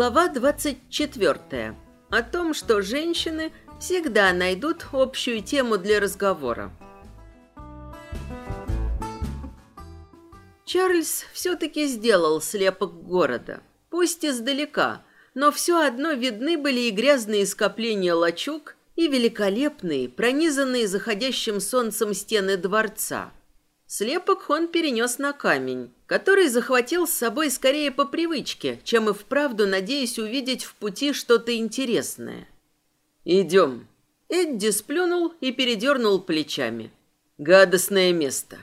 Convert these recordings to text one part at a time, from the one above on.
Глава 24. О том, что женщины всегда найдут общую тему для разговора. Чарльз все-таки сделал слепок города. Пусть издалека, но все одно видны были и грязные скопления лачуг, и великолепные, пронизанные заходящим солнцем стены дворца – Слепок он перенес на камень, который захватил с собой скорее по привычке, чем и вправду надеясь увидеть в пути что-то интересное. «Идем». Эдди сплюнул и передернул плечами. «Гадостное место».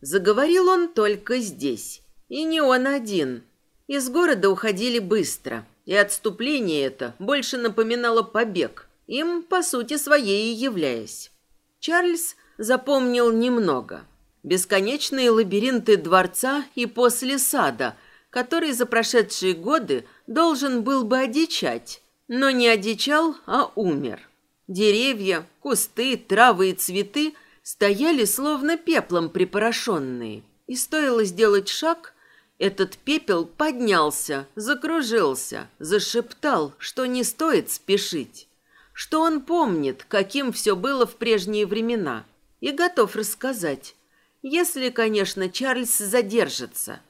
Заговорил он только здесь. И не он один. Из города уходили быстро, и отступление это больше напоминало побег, им, по сути своей, являясь. Чарльз запомнил немного – бесконечные лабиринты дворца и после сада, который за прошедшие годы должен был бы одичать, но не одичал, а умер. Деревья, кусты, травы и цветы стояли словно пеплом припорошенные, и стоило сделать шаг, этот пепел поднялся, закружился, зашептал, что не стоит спешить, что он помнит, каким все было в прежние времена, и готов рассказать, если, конечно, Чарльз задержится.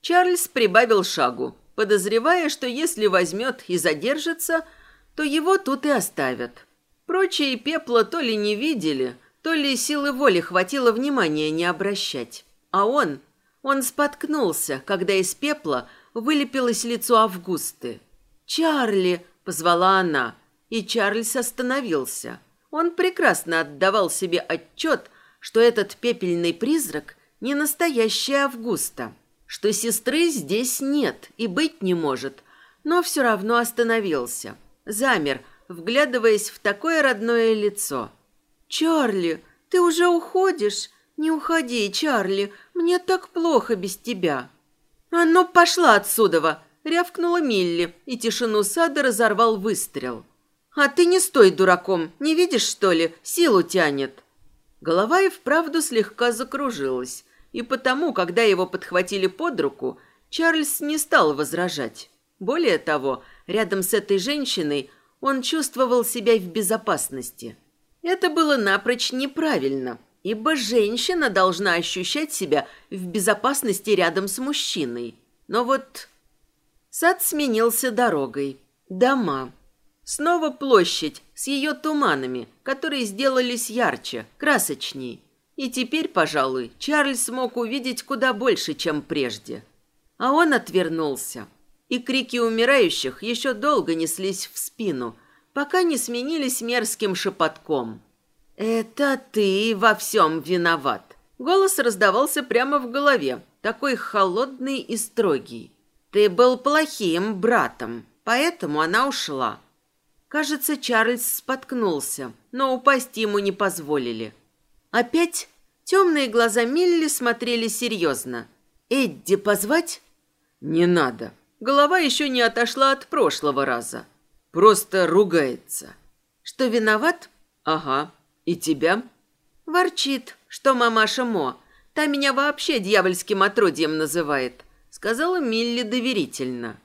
Чарльз прибавил шагу, подозревая, что если возьмет и задержится, то его тут и оставят. Прочие пепла то ли не видели, то ли силы воли хватило внимания не обращать. А он, он споткнулся, когда из пепла вылепилось лицо Августы. «Чарли!» – позвала она, и Чарльз остановился. Он прекрасно отдавал себе отчет, что этот пепельный призрак не настоящая Августа, что сестры здесь нет и быть не может, но все равно остановился, замер, вглядываясь в такое родное лицо. «Чарли, ты уже уходишь? Не уходи, Чарли, мне так плохо без тебя». «А ну, пошла отсюда!» — рявкнула Милли, и тишину сада разорвал выстрел. «А ты не стой дураком, не видишь, что ли? Силу тянет». Голова и вправду слегка закружилась, и потому, когда его подхватили под руку, Чарльз не стал возражать. Более того, рядом с этой женщиной он чувствовал себя в безопасности. Это было напрочь неправильно, ибо женщина должна ощущать себя в безопасности рядом с мужчиной. Но вот сад сменился дорогой, дома, Снова площадь с ее туманами, которые сделались ярче, красочней. И теперь, пожалуй, Чарльз смог увидеть куда больше, чем прежде. А он отвернулся. И крики умирающих еще долго неслись в спину, пока не сменились мерзким шепотком. «Это ты во всем виноват!» Голос раздавался прямо в голове, такой холодный и строгий. «Ты был плохим братом, поэтому она ушла. Кажется, Чарльз споткнулся, но упасть ему не позволили. Опять темные глаза Милли смотрели серьезно. «Эдди позвать?» «Не надо». Голова еще не отошла от прошлого раза. Просто ругается. «Что, виноват?» «Ага. И тебя?» «Ворчит, что мамаша Мо. Та меня вообще дьявольским отродьем называет», — сказала Милли доверительно.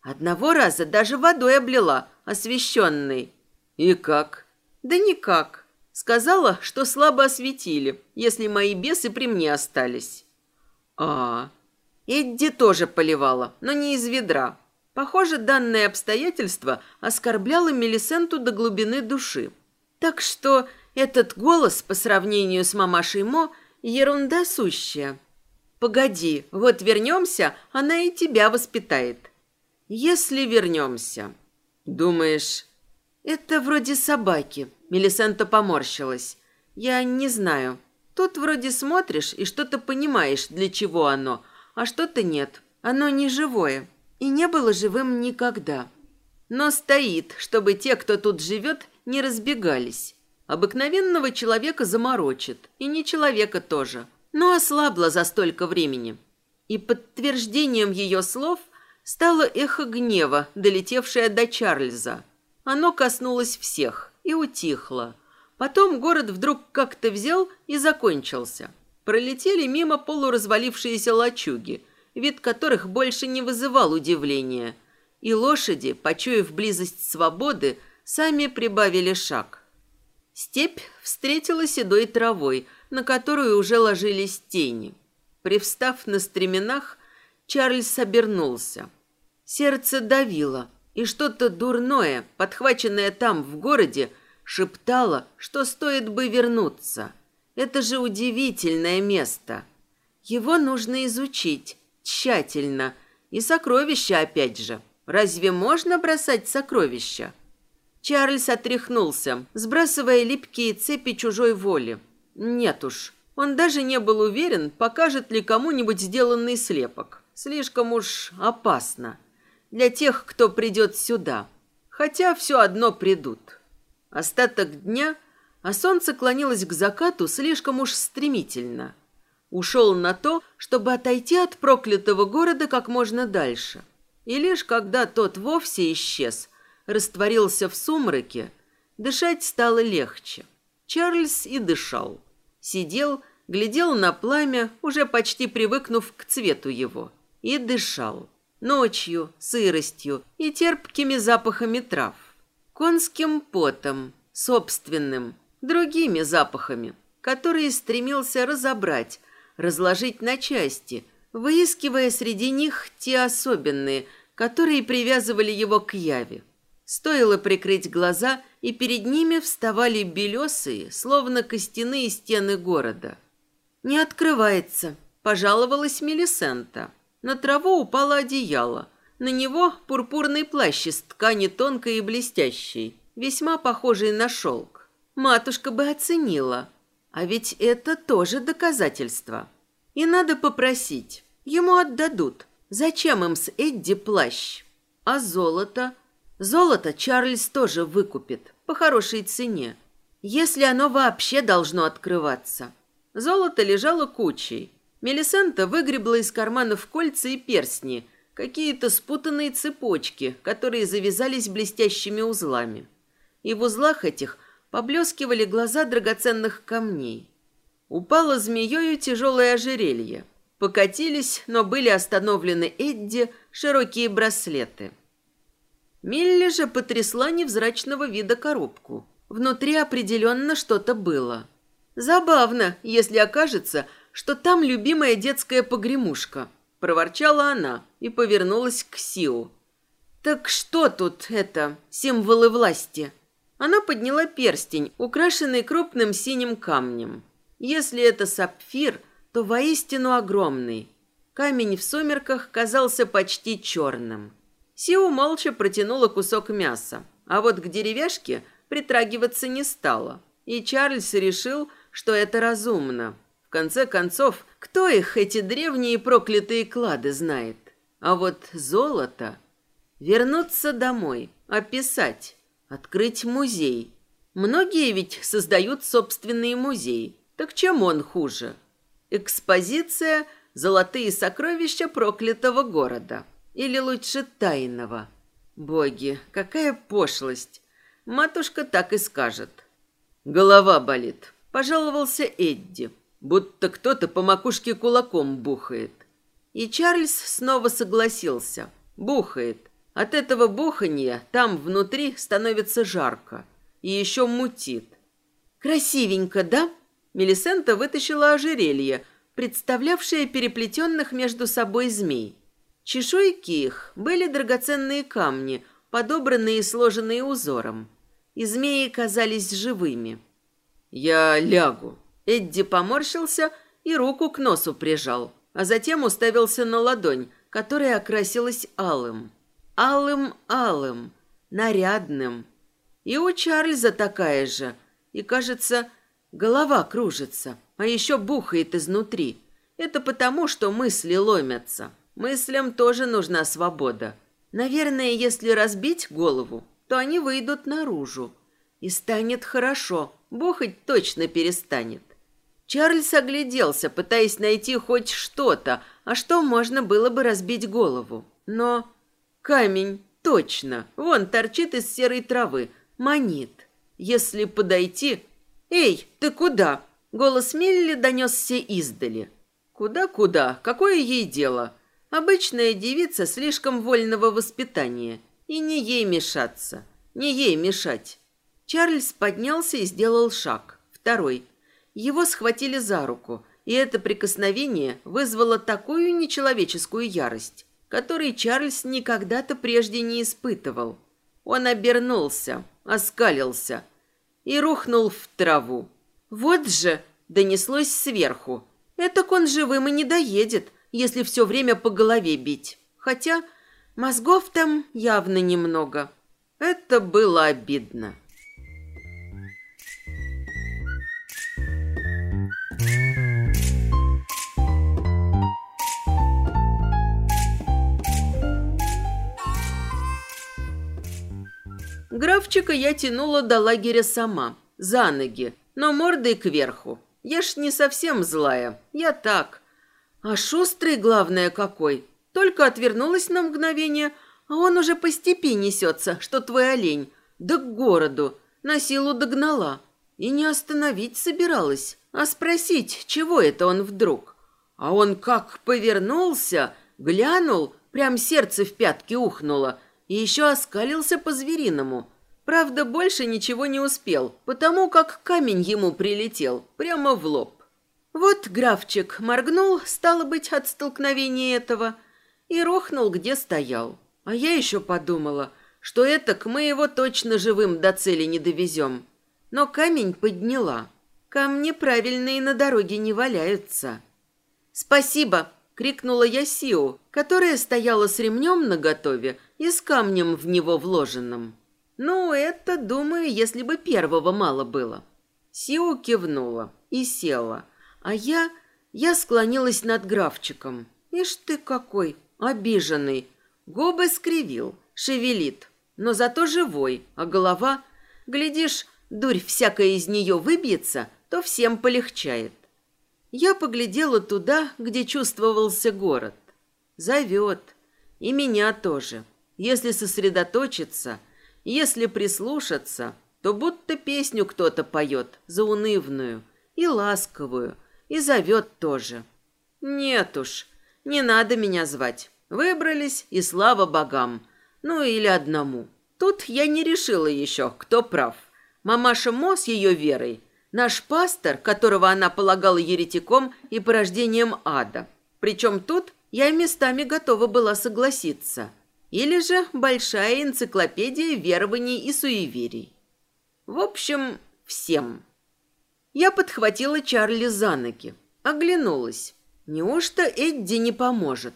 «Одного раза даже водой облила, освещенный. И как? Да никак. Сказала, что слабо осветили, если мои бесы при мне остались. А, Эдди тоже поливала, но не из ведра. Похоже, данное обстоятельство оскорбляло Мелисенту до глубины души. Так что этот голос по сравнению с мамашей Мо ерунда сущая. Погоди, вот вернемся, она и тебя воспитает. Если вернемся. «Думаешь...» «Это вроде собаки», — Мелисента поморщилась. «Я не знаю. Тут вроде смотришь и что-то понимаешь, для чего оно, а что-то нет. Оно не живое и не было живым никогда. Но стоит, чтобы те, кто тут живет, не разбегались. Обыкновенного человека заморочит, и не человека тоже, но ослабла за столько времени. И подтверждением ее слов – стало эхо гнева, долетевшее до Чарльза. Оно коснулось всех и утихло. Потом город вдруг как-то взял и закончился. Пролетели мимо полуразвалившиеся лачуги, вид которых больше не вызывал удивления. и лошади, почуяв близость свободы, сами прибавили шаг. Степь встретила седой травой, на которую уже ложились тени. Привстав на стременах, Чарльз обернулся. Сердце давило, и что-то дурное, подхваченное там, в городе, шептало, что стоит бы вернуться. Это же удивительное место. Его нужно изучить тщательно. И сокровища опять же. Разве можно бросать сокровища? Чарльз отряхнулся, сбрасывая липкие цепи чужой воли. Нет уж, он даже не был уверен, покажет ли кому-нибудь сделанный слепок. Слишком уж опасно. Для тех, кто придет сюда. Хотя все одно придут. Остаток дня, а солнце клонилось к закату слишком уж стремительно. Ушел на то, чтобы отойти от проклятого города как можно дальше. И лишь когда тот вовсе исчез, растворился в сумраке, дышать стало легче. Чарльз и дышал. Сидел, глядел на пламя, уже почти привыкнув к цвету его, и дышал. Ночью, сыростью и терпкими запахами трав. Конским потом, собственным, другими запахами, которые стремился разобрать, разложить на части, выискивая среди них те особенные, которые привязывали его к яве. Стоило прикрыть глаза, и перед ними вставали белесые, словно костяные стены города. «Не открывается», – пожаловалась Мелисента. На траву упало одеяло. На него пурпурный плащ из ткани тонкой и блестящей, весьма похожий на шелк. Матушка бы оценила. А ведь это тоже доказательство. И надо попросить. Ему отдадут. Зачем им с Эдди плащ? А золото? Золото Чарльз тоже выкупит по хорошей цене, если оно вообще должно открываться. Золото лежало кучей. Мелисента выгребла из карманов кольца и перстни, какие-то спутанные цепочки, которые завязались блестящими узлами. И в узлах этих поблескивали глаза драгоценных камней. Упало змеёю тяжелое ожерелье. Покатились, но были остановлены Эдди широкие браслеты – Милли же потрясла невзрачного вида коробку. Внутри определенно что-то было. Забавно, если окажется, что там любимая детская погремушка. Проворчала она и повернулась к Сиу. «Так что тут это, символы власти?» Она подняла перстень, украшенный крупным синим камнем. Если это сапфир, то воистину огромный. Камень в сумерках казался почти черным. Сиу молча протянула кусок мяса, а вот к деревяшке притрагиваться не стала. И Чарльз решил, что это разумно. Конце концов, кто их, эти древние проклятые клады, знает? А вот золото... Вернуться домой, описать, открыть музей. Многие ведь создают собственные музеи. Так чем он хуже? Экспозиция «Золотые сокровища проклятого города». Или лучше тайного? Боги, какая пошлость! Матушка так и скажет. Голова болит. Пожаловался Эдди, будто кто-то по макушке кулаком бухает. И Чарльз снова согласился. Бухает. От этого буханья там внутри становится жарко. И еще мутит. Красивенько, да? Мелисента вытащила ожерелье, представлявшее переплетенных между собой змей. Чешуйки их были драгоценные камни, подобранные и сложенные узором. И змеи казались живыми. «Я лягу». Эдди поморщился и руку к носу прижал, а затем уставился на ладонь, которая окрасилась алым. Алым-алым, нарядным. И у Чарльза такая же. И, кажется, голова кружится, а еще бухает изнутри. Это потому, что мысли ломятся. Мыслям тоже нужна свобода. Наверное, если разбить голову, то они выйдут наружу. И станет хорошо, бухать точно перестанет. Чарльз огляделся, пытаясь найти хоть что-то, а что можно было бы разбить голову. Но камень, точно, вон торчит из серой травы, манит. Если подойти... «Эй, ты куда?» Голос Милли донесся издали. «Куда-куда? Какое ей дело?» Обычная девица слишком вольного воспитания. И не ей мешаться. Не ей мешать. Чарльз поднялся и сделал шаг. Второй. Его схватили за руку, и это прикосновение вызвало такую нечеловеческую ярость, которой Чарльз никогда-то прежде не испытывал. Он обернулся, оскалился и рухнул в траву. «Вот же!» — донеслось сверху. «Этак он живым и не доедет, если все время по голове бить. Хотя мозгов там явно немного. Это было обидно». Графчика я тянула до лагеря сама, за ноги, но мордой кверху. Я ж не совсем злая, я так. А шустрый, главное, какой. Только отвернулась на мгновение, а он уже по степи несется, что твой олень. Да к городу, на силу догнала. И не остановить собиралась, а спросить, чего это он вдруг. А он как повернулся, глянул, прям сердце в пятки ухнуло, и еще оскалился по-звериному. Правда, больше ничего не успел, потому как камень ему прилетел прямо в лоб. Вот графчик моргнул, стало быть, от столкновения этого, и рухнул, где стоял. А я еще подумала, что это к мы его точно живым до цели не довезем. Но камень подняла. Камни правильные на дороге не валяются. «Спасибо!» — крикнула я Сиу, которая стояла с ремнем наготове и с камнем в него вложенным. Ну, это, думаю, если бы первого мало было. Сиу кивнула и села, а я... Я склонилась над графчиком. Ишь ты какой, обиженный. Губы скривил, шевелит, но зато живой, а голова... Глядишь, дурь всякая из нее выбьется, то всем полегчает. Я поглядела туда, где чувствовался город. Зовет. И меня тоже. Если сосредоточиться, если прислушаться, то будто песню кто-то поет, заунывную и ласковую, и зовет тоже. Нет уж, не надо меня звать. Выбрались, и слава богам. Ну или одному. Тут я не решила еще, кто прав. Мамаша Мо с ее верой, наш пастор, которого она полагала еретиком и порождением ада. Причем тут я местами готова была согласиться – или же большая энциклопедия верований и суеверий. В общем, всем. Я подхватила Чарли за ноги, оглянулась. Неужто Эдди не поможет?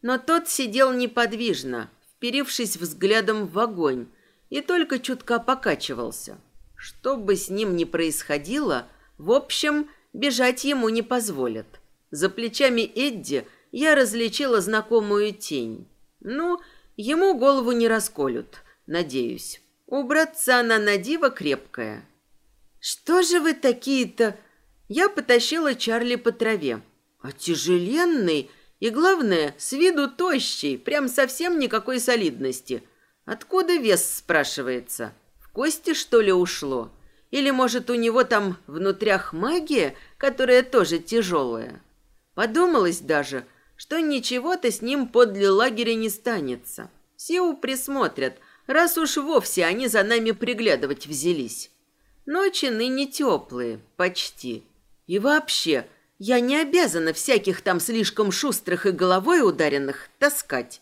Но тот сидел неподвижно, вперившись взглядом в огонь, и только чутка покачивался. Что бы с ним ни происходило, в общем, бежать ему не позволят. За плечами Эдди я различила знакомую тень. Ну, Ему голову не расколют, надеюсь. У братца она на диво крепкая. Что же вы такие-то... Я потащила Чарли по траве. А тяжеленный и, главное, с виду тощий, прям совсем никакой солидности. Откуда вес, спрашивается? В кости, что ли, ушло? Или, может, у него там внутрях магия, которая тоже тяжелая? Подумалось даже, что ничего-то с ним подле лагеря не станется. Сиу присмотрят, раз уж вовсе они за нами приглядывать взялись. Ночи ныне теплые, почти. И вообще, я не обязана всяких там слишком шустрых и головой ударенных таскать.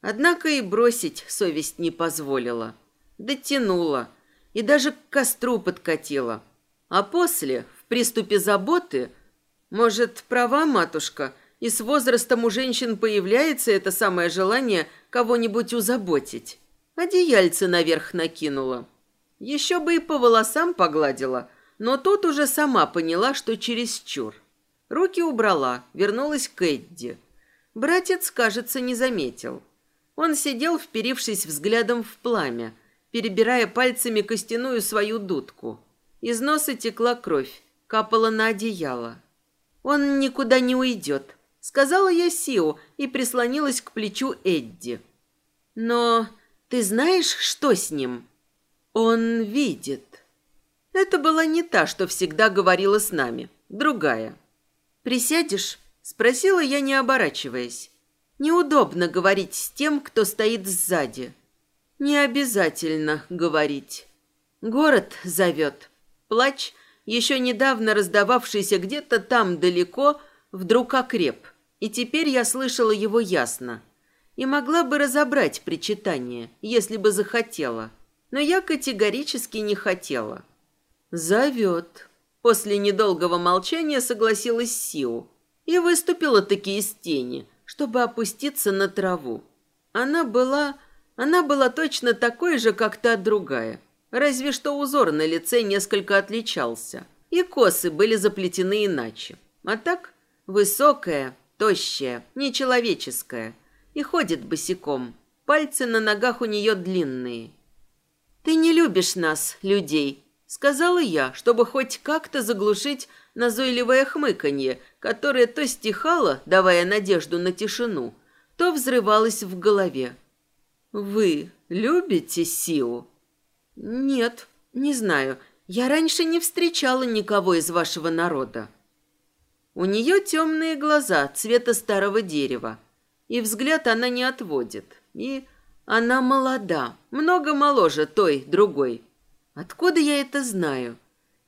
Однако и бросить совесть не позволила. Дотянула и даже к костру подкатила. А после, в приступе заботы, может, права матушка, и с возрастом у женщин появляется это самое желание кого-нибудь узаботить. Одеяльце наверх накинула. Еще бы и по волосам погладила, но тут уже сама поняла, что чересчур. Руки убрала, вернулась к Эдди. Братец, кажется, не заметил. Он сидел, вперившись взглядом в пламя, перебирая пальцами костяную свою дудку. Из носа текла кровь, капала на одеяло. Он никуда не уйдет, Сказала я Сио и прислонилась к плечу Эдди. Но ты знаешь, что с ним? Он видит. Это была не та, что всегда говорила с нами, другая. Присядешь? Спросила я, не оборачиваясь. Неудобно говорить с тем, кто стоит сзади. Не обязательно говорить. Город зовет. Плач, еще недавно раздававшийся где-то там далеко, вдруг окреп. И теперь я слышала его ясно. И могла бы разобрать причитание, если бы захотела. Но я категорически не хотела. «Зовет». После недолгого молчания согласилась Сиу и выступила таки из тени, чтобы опуститься на траву. Она была... Она была точно такой же, как та другая. Разве что узор на лице несколько отличался. И косы были заплетены иначе. А так, высокая, тощая, нечеловеческая. И ходит босиком. Пальцы на ногах у нее длинные. «Ты не любишь нас, людей», — сказала я, чтобы хоть как-то заглушить назойливое хмыканье, которое то стихало, давая надежду на тишину, то взрывалось в голове. «Вы любите Сиу?» «Нет, не знаю. Я раньше не встречала никого из вашего народа». У нее темные глаза цвета старого дерева, и взгляд она не отводит. И она молода, много моложе той, другой. Откуда я это знаю?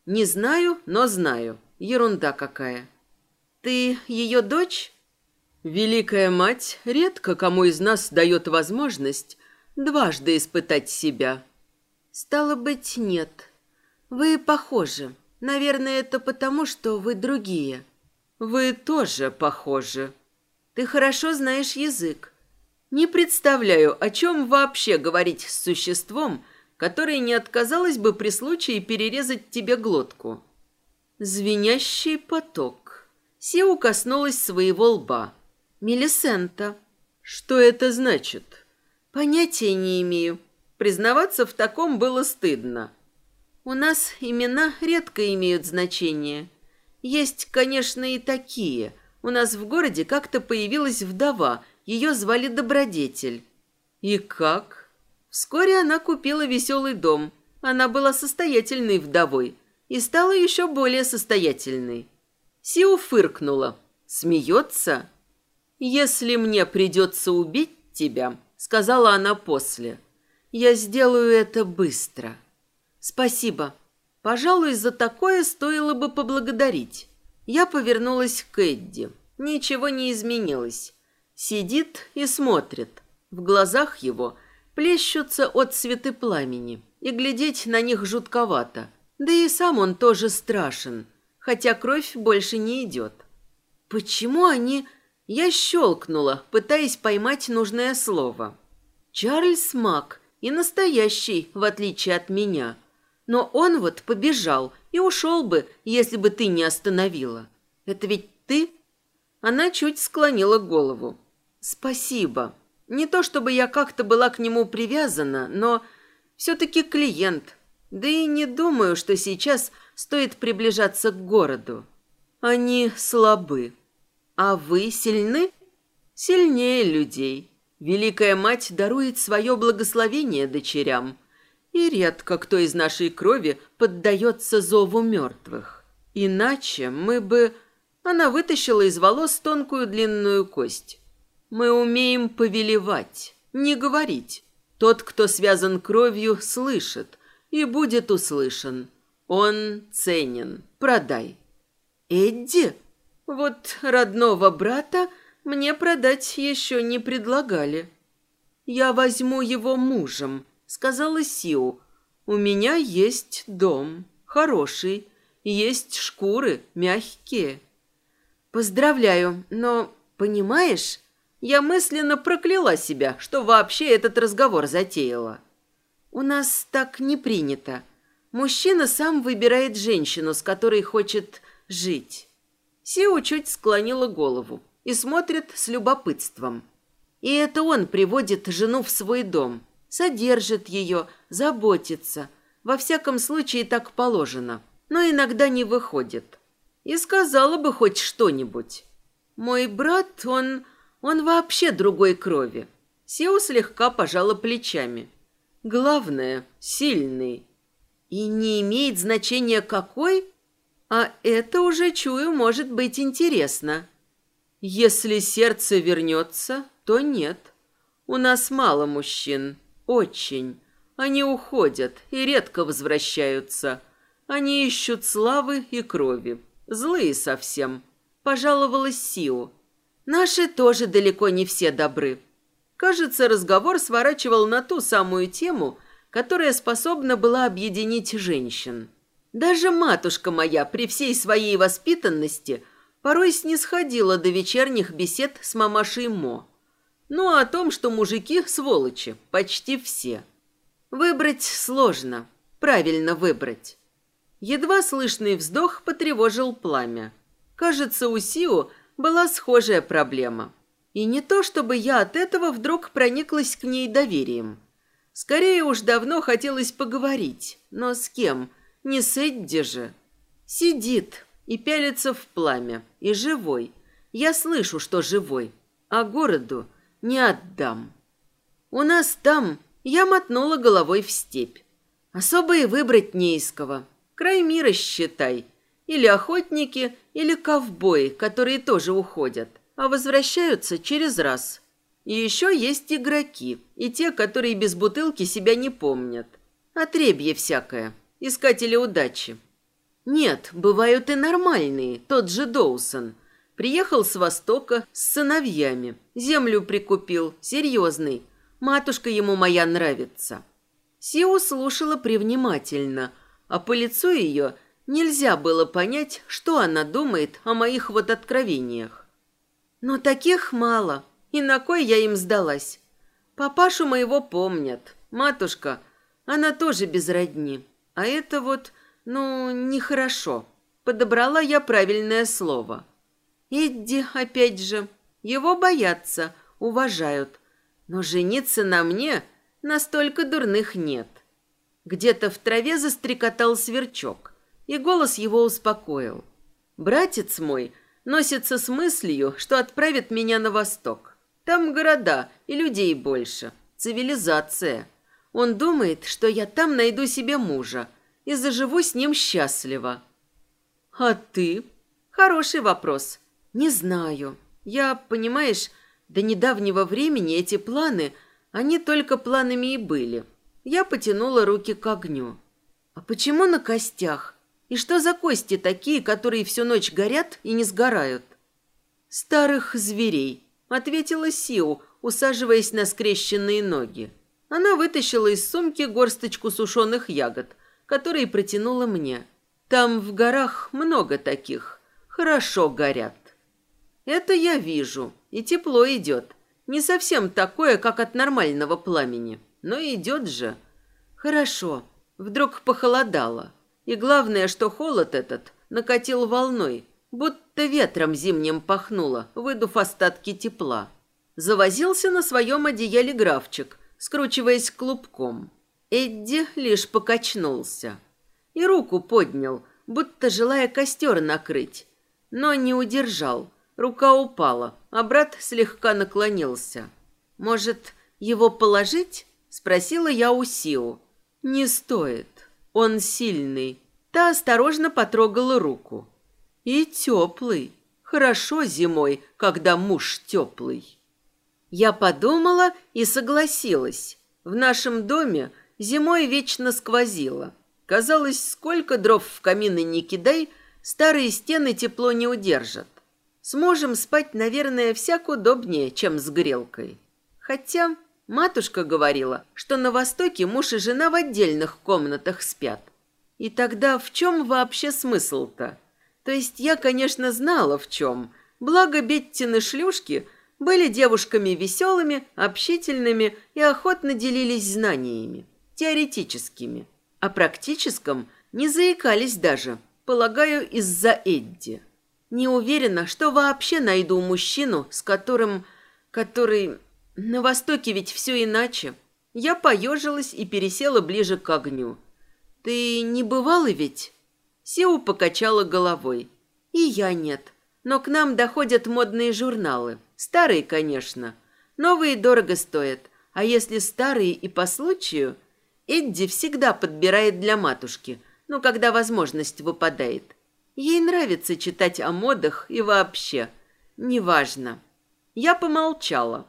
Не знаю, но знаю. Ерунда какая. Ты ее дочь? Великая мать редко кому из нас дает возможность дважды испытать себя. Стало быть, нет. Вы похожи. Наверное, это потому, что вы другие. Вы тоже похожи. Ты хорошо знаешь язык. Не представляю, о чем вообще говорить с существом, которое не отказалось бы при случае перерезать тебе глотку. Звенящий поток. Сиу коснулась своего лба. Мелисента. Что это значит? Понятия не имею. Признаваться в таком было стыдно. У нас имена редко имеют значение. Есть, конечно, и такие. У нас в городе как-то появилась вдова. Ее звали Добродетель. И как? Вскоре она купила веселый дом. Она была состоятельной вдовой и стала еще более состоятельной. Сиу фыркнула. «Смеется?» «Если мне придется убить тебя», — сказала она после, — «я сделаю это быстро». «Спасибо. Пожалуй, за такое стоило бы поблагодарить». Я повернулась к Эдди. Ничего не изменилось. Сидит и смотрит. В глазах его плещутся от цветы пламени, и глядеть на них жутковато — да и сам он тоже страшен, хотя кровь больше не идет. Почему они... Я щелкнула, пытаясь поймать нужное слово. Чарльз Мак и настоящий, в отличие от меня. Но он вот побежал и ушел бы, если бы ты не остановила. Это ведь ты? Она чуть склонила голову. Спасибо. Не то чтобы я как-то была к нему привязана, но все-таки клиент, да и не думаю, что сейчас стоит приближаться к городу. Они слабы. А вы сильны? Сильнее людей. Великая мать дарует свое благословение дочерям. И редко кто из нашей крови поддается зову мертвых. Иначе мы бы... Она вытащила из волос тонкую длинную кость. Мы умеем повелевать, не говорить. Тот, кто связан кровью, слышит, и будет услышан. Он ценен. Продай. Эдди? Вот родного брата мне продать еще не предлагали. Я возьму его мужем, сказала Сиу. У меня есть дом, хороший, есть шкуры, мягкие. Поздравляю, но, понимаешь, я мысленно прокляла себя, что вообще этот разговор затеяла. У нас так не принято. Мужчина сам выбирает женщину, с которой хочет жить. Сиу чуть склонила голову и смотрит с любопытством. И это он приводит жену в свой дом, содержит ее, заботится. Во всяком случае, так положено. Но иногда не выходит. И сказала бы хоть что-нибудь. Мой брат, он... он вообще другой крови. Сиу слегка пожала плечами. Главное, сильный. И не имеет значения какой, а это уже, чую, может быть интересно. Если сердце вернется, то нет. У нас мало мужчин. Очень. Они уходят и редко возвращаются. Они ищут славы и крови. Злые совсем. Пожаловалась Сиу. Наши тоже далеко не все добры. Кажется, разговор сворачивал на ту самую тему, которая способна была объединить женщин. Даже матушка моя при всей своей воспитанности порой снисходила до вечерних бесед с мамашей Мо. Ну, о том, что мужики – сволочи, почти все. Выбрать сложно, правильно выбрать. Едва слышный вздох потревожил пламя. Кажется, у Сио была схожая проблема. И не то, чтобы я от этого вдруг прониклась к ней доверием. Скорее уж давно хотелось поговорить, но с кем? Не с Эдди же. Сидит и пялится в пламя, и живой. Я слышу, что живой, а городу не отдам. У нас там я мотнула головой в степь. Особо и выбрать не из кого. Край мира, считай. Или охотники, или ковбои, которые тоже уходят, а возвращаются через раз. И еще есть игроки, и те, которые без бутылки себя не помнят. Отребье всякое, искатели удачи. Нет, бывают и нормальные, тот же Доусон. Приехал с Востока с сыновьями, землю прикупил, серьезный. Матушка ему моя нравится. Сиу слушала привнимательно – а по лицу ее нельзя было понять, что она думает о моих вот откровениях. Но таких мало, и на кой я им сдалась? Папашу моего помнят, матушка, она тоже без родни, а это вот, ну, нехорошо. Подобрала я правильное слово. Эдди, опять же, его боятся, уважают, но жениться на мне настолько дурных нет. Где-то в траве застрекотал сверчок, и голос его успокоил. «Братец мой носится с мыслью, что отправит меня на восток. Там города и людей больше, цивилизация. Он думает, что я там найду себе мужа и заживу с ним счастливо». «А ты?» «Хороший вопрос. Не знаю. Я, понимаешь, до недавнего времени эти планы, они только планами и были». Я потянула руки к огню. А почему на костях? И что за кости такие, которые всю ночь горят и не сгорают? Старых зверей, ответила Сиу, усаживаясь на скрещенные ноги. Она вытащила из сумки горсточку сушеных ягод, которые протянула мне. Там в горах много таких. Хорошо горят. Это я вижу, и тепло идет. Не совсем такое, как от нормального пламени. Но идет же. Хорошо. Вдруг похолодало. И главное, что холод этот накатил волной, будто ветром зимним пахнуло, выдув остатки тепла. Завозился на своем одеяле графчик, скручиваясь клубком. Эдди лишь покачнулся. И руку поднял, будто желая костер накрыть. Но не удержал. Рука упала, а брат слегка наклонился. Может, его положить? Спросила я у Сиу. «Не стоит. Он сильный». Та осторожно потрогала руку. «И теплый. Хорошо зимой, когда муж теплый». Я подумала и согласилась. В нашем доме зимой вечно сквозило. Казалось, сколько дров в камины не кидай, старые стены тепло не удержат. Сможем спать, наверное, всяк удобнее, чем с грелкой. Хотя Матушка говорила, что на Востоке муж и жена в отдельных комнатах спят. И тогда в чем вообще смысл-то? То есть я, конечно, знала в чем. Благо Беттины шлюшки были девушками веселыми, общительными и охотно делились знаниями. Теоретическими. О практическом не заикались даже, полагаю, из-за Эдди. Не уверена, что вообще найду мужчину, с которым... который... На Востоке ведь все иначе. Я поежилась и пересела ближе к огню. Ты не бывала ведь? Сеу покачала головой. И я нет. Но к нам доходят модные журналы. Старые, конечно. Новые дорого стоят. А если старые и по случаю, Эдди всегда подбирает для матушки, ну, когда возможность выпадает. Ей нравится читать о модах и вообще. Неважно. Я помолчала.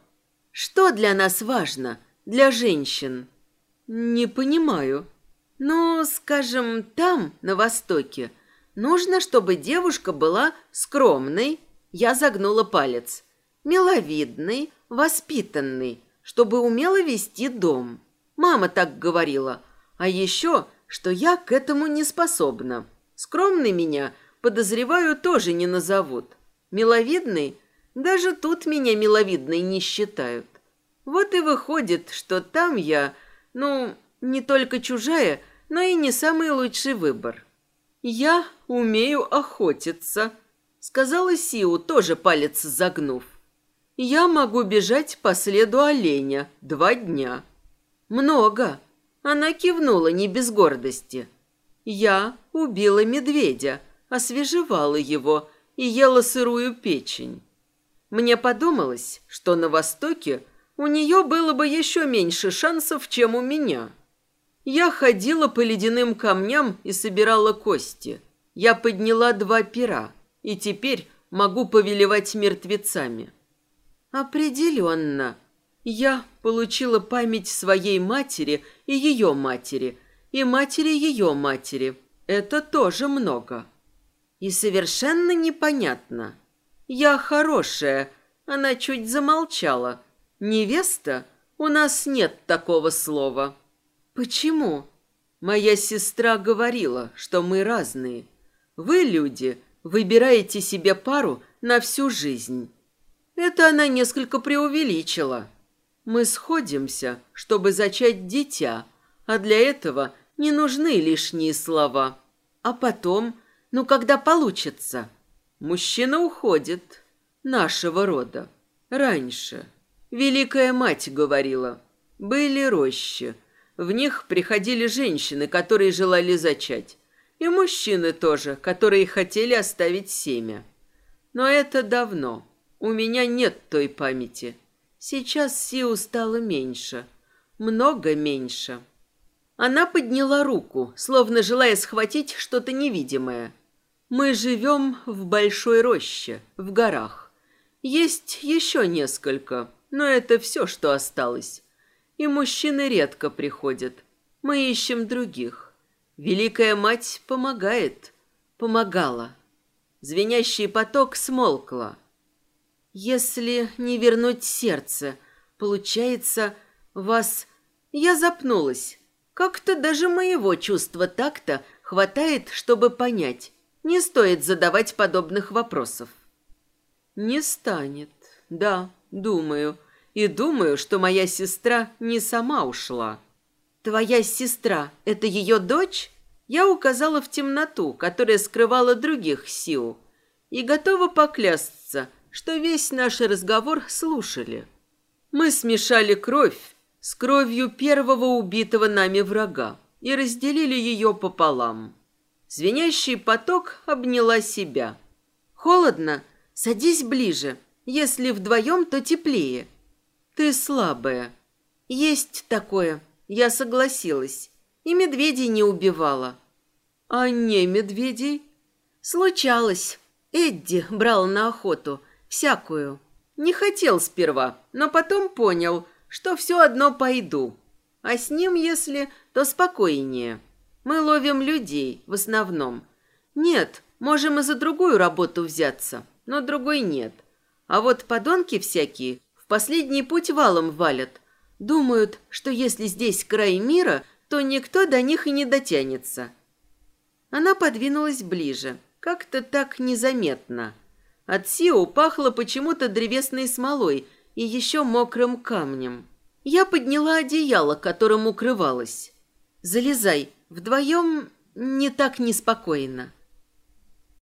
Что для нас важно, для женщин? Не понимаю. Ну, скажем, там, на Востоке, нужно, чтобы девушка была скромной, я загнула палец, миловидной, воспитанной, чтобы умела вести дом. Мама так говорила. А еще, что я к этому не способна. Скромный меня, подозреваю, тоже не назовут. Миловидный? Даже тут меня миловидной не считают. Вот и выходит, что там я, ну, не только чужая, но и не самый лучший выбор. Я умею охотиться, сказала Сиу, тоже палец загнув. Я могу бежать по следу оленя два дня. Много. Она кивнула не без гордости. Я убила медведя, освежевала его и ела сырую печень. Мне подумалось, что на Востоке у нее было бы еще меньше шансов, чем у меня. Я ходила по ледяным камням и собирала кости. Я подняла два пера, и теперь могу повелевать мертвецами. Определенно. Я получила память своей матери и ее матери, и матери ее матери. Это тоже много. И совершенно непонятно. Я хорошая. Она чуть замолчала. Невеста? У нас нет такого слова. Почему? Моя сестра говорила, что мы разные. Вы, люди, выбираете себе пару на всю жизнь. Это она несколько преувеличила. Мы сходимся, чтобы зачать дитя, а для этого не нужны лишние слова. А потом, ну когда получится, мужчина уходит нашего рода. Раньше. Великая мать говорила, были рощи. В них приходили женщины, которые желали зачать. И мужчины тоже, которые хотели оставить семя. Но это давно. У меня нет той памяти. Сейчас Сиу стало меньше. Много меньше. Она подняла руку, словно желая схватить что-то невидимое. Мы живем в большой роще, в горах. Есть еще несколько, но это все, что осталось. И мужчины редко приходят. Мы ищем других. Великая мать помогает. Помогала. Звенящий поток смолкла. Если не вернуть сердце, получается, вас... Я запнулась. Как-то даже моего чувства такта хватает, чтобы понять. Не стоит задавать подобных вопросов. Не станет. Да, думаю. И думаю, что моя сестра не сама ушла. Твоя сестра — это ее дочь? Я указала в темноту, которая скрывала других сил. И готова поклясться, что весь наш разговор слушали. Мы смешали кровь с кровью первого убитого нами врага и разделили ее пополам. Звенящий поток обняла себя. «Холодно? Садись ближе. Если вдвоем, то теплее. Ты слабая. Есть такое. Я согласилась. И медведей не убивала. А не медведей? Случалось. Эдди брал на охоту – всякую. Не хотел сперва, но потом понял, что все одно пойду. А с ним, если, то спокойнее. Мы ловим людей в основном. Нет, можем и за другую работу взяться, но другой нет. А вот подонки всякие в последний путь валом валят. Думают, что если здесь край мира, то никто до них и не дотянется. Она подвинулась ближе, как-то так незаметно. От Сио пахло почему-то древесной смолой и еще мокрым камнем. Я подняла одеяло, которым укрывалась. «Залезай, вдвоем не так неспокойно».